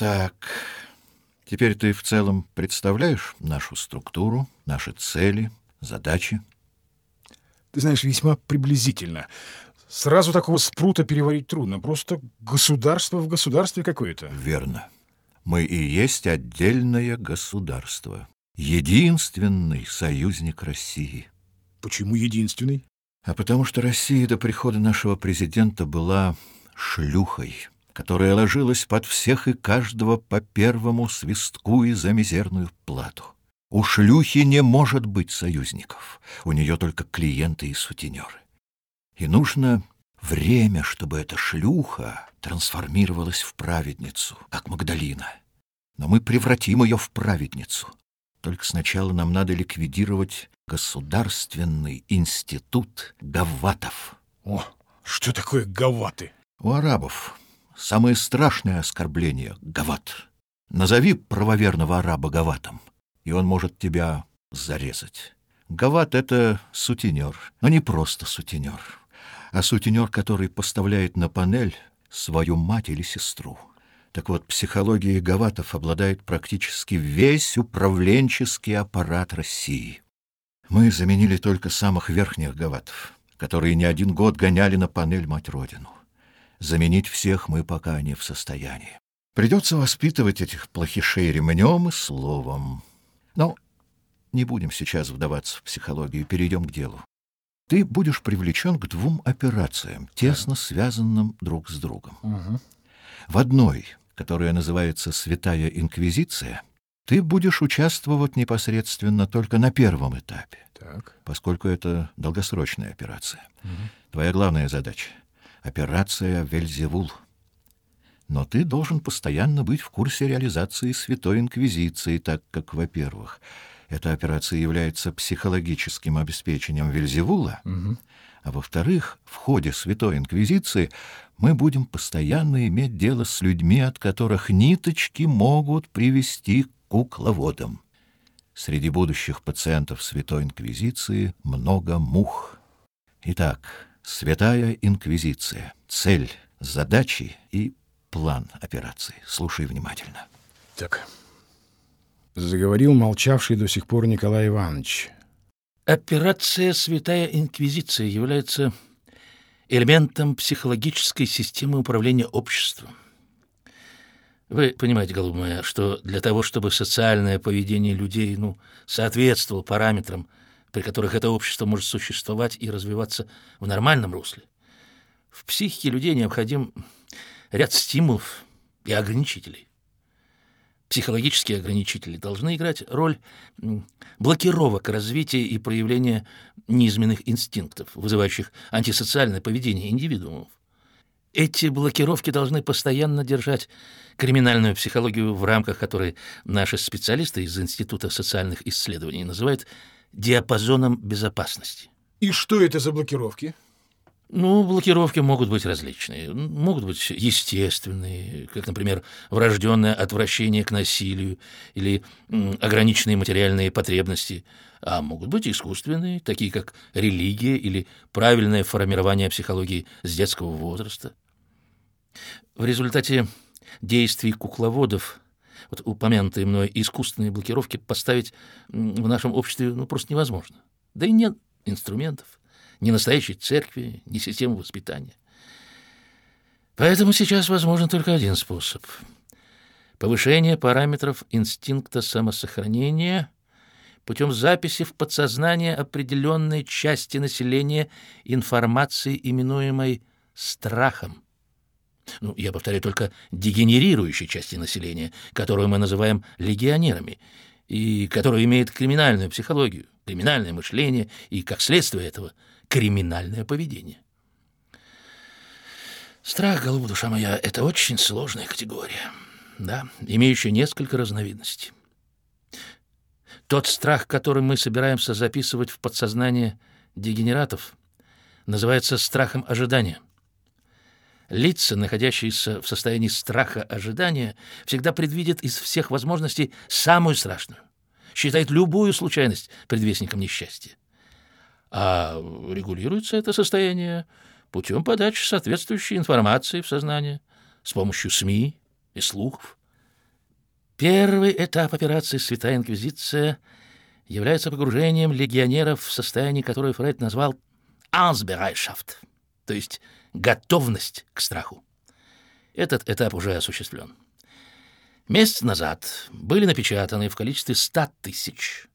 Так, теперь ты в целом представляешь нашу структуру, наши цели, задачи? Ты знаешь, весьма приблизительно. Сразу такого спрута переварить трудно. Просто государство в государстве какое-то. Верно. Мы и есть отдельное государство. Единственный союзник России. Почему единственный? А потому что Россия до прихода нашего президента была шлюхой, которая ложилась под всех и каждого по первому свистку и за мизерную плату. У шлюхи не может быть союзников, у нее только клиенты и сутенеры. И нужно время, чтобы эта шлюха трансформировалась в праведницу, как Магдалина. Но мы превратим ее в праведницу. Только сначала нам надо ликвидировать Государственный институт гаватов. О, что такое гаваты? У арабов самое страшное оскорбление — гават. Назови правоверного араба гаватом, и он может тебя зарезать. Гават — это сутенер, но не просто сутенер, а сутенер, который поставляет на панель свою мать или сестру. Так вот, психологией гаватов обладает практически весь управленческий аппарат России. Мы заменили только самых верхних гаватов, которые не один год гоняли на панель мать-родину. Заменить всех мы пока не в состоянии. Придется воспитывать этих плохишей ремнем и словом. Но не будем сейчас вдаваться в психологию, перейдем к делу. Ты будешь привлечен к двум операциям, тесно связанным друг с другом. Угу. В одной, которая называется «Святая Инквизиция», ты будешь участвовать непосредственно только на первом этапе, Так. поскольку это долгосрочная операция. Угу. Твоя главная задача — операция «Вельзевул». Но ты должен постоянно быть в курсе реализации Святой Инквизиции, так как, во-первых, эта операция является психологическим обеспечением Вельзевула, Угу. а во-вторых, в ходе Святой Инквизиции мы будем постоянно иметь дело с людьми, от которых ниточки могут привести к кукловодам. Среди будущих пациентов Святой Инквизиции много мух. Итак, Святая Инквизиция. Цель, задачи и план операции. Слушай внимательно. Так. Заговорил молчавший до сих пор Николай Иванович. Операция «Святая Инквизиция» является элементом психологической системы управления обществом. Вы понимаете, голубая что для того, чтобы социальное поведение людей ну, соответствовало параметрам, при которых это общество может существовать и развиваться в нормальном русле, в психике людей необходим ряд стимулов и ограничителей. Психологические ограничители должны играть роль блокировок развития и проявления низменных инстинктов, вызывающих антисоциальное поведение индивидуумов. Эти блокировки должны постоянно держать криминальную психологию в рамках которой наши специалисты из Института социальных исследований называют диапазоном безопасности. И что это за блокировки? Ну, блокировки могут быть различные. Могут быть естественные, как, например, врожденное отвращение к насилию или ограниченные материальные потребности, а могут быть искусственные, такие как религия или правильное формирование психологии с детского возраста. В результате действий кукловодов вот упомянутые мной искусственные блокировки поставить в нашем обществе ну, просто невозможно. Да и нет инструментов ни настоящей церкви, ни системы воспитания. Поэтому сейчас возможен только один способ — повышение параметров инстинкта самосохранения путем записи в подсознание определенной части населения информации, именуемой страхом. Ну, я повторяю, только дегенерирующей части населения, которую мы называем легионерами, и которая имеет криминальную психологию, криминальное мышление и, как следствие этого, криминальное поведение. Страх, голубая душа моя, это очень сложная категория, да, имеющая несколько разновидностей. Тот страх, который мы собираемся записывать в подсознание дегенератов, называется страхом ожидания. Лица, находящиеся в состоянии страха ожидания, всегда предвидят из всех возможностей самую страшную, считают любую случайность предвестником несчастья. А регулируется это состояние путем подачи соответствующей информации в сознание с помощью СМИ и слухов. Первый этап операции «Святая Инквизиция» является погружением легионеров в состояние, которое Фрейд назвал «Ausbereitschaft», то есть готовность к страху. Этот этап уже осуществлен. Месяц назад были напечатаны в количестве 100 тысяч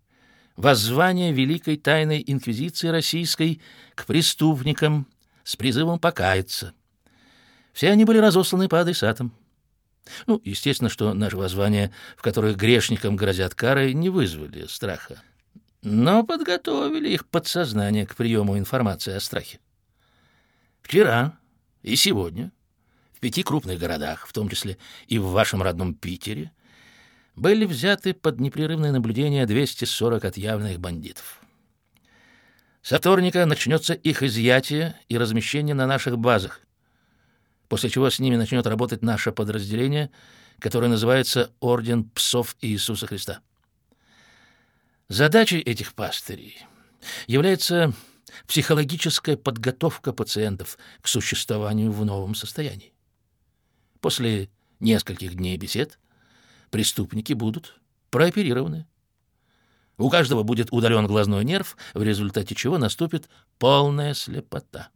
воззвания Великой Тайной Инквизиции Российской к преступникам с призывом покаяться. Все они были разосланы по адресатам. Ну, естественно, что наши воззвания, в которых грешникам грозят кары, не вызвали страха, но подготовили их подсознание к приему информации о страхе. Вчера и сегодня в пяти крупных городах, в том числе и в вашем родном Питере, были взяты под непрерывное наблюдение 240 отъявленных бандитов. Со вторника начнется их изъятие и размещение на наших базах, после чего с ними начнет работать наше подразделение, которое называется Орден Псов Иисуса Христа. Задачей этих пастырей является психологическая подготовка пациентов к существованию в новом состоянии. После нескольких дней бесед преступники будут прооперированы. У каждого будет удален глазной нерв, в результате чего наступит полная слепота.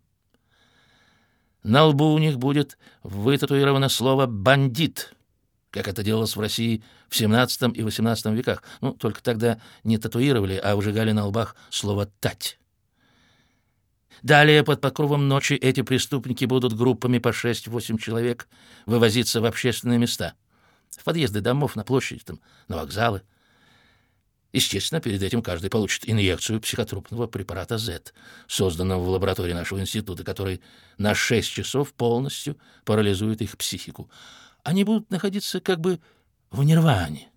На лбу у них будет вытатуировано слово «бандит», как это делалось в России в XVII и XVIII веках. Ну, только тогда не татуировали, а выжигали на лбах слово «тать». Далее, под покровом ночи, эти преступники будут группами по 6-8 человек вывозиться в общественные места. В подъезды домов, на площади, там, на вокзалы. Естественно, перед этим каждый получит инъекцию психотропного препарата Z, созданного в лаборатории нашего института, который на 6 часов полностью парализует их психику. Они будут находиться как бы в нирване,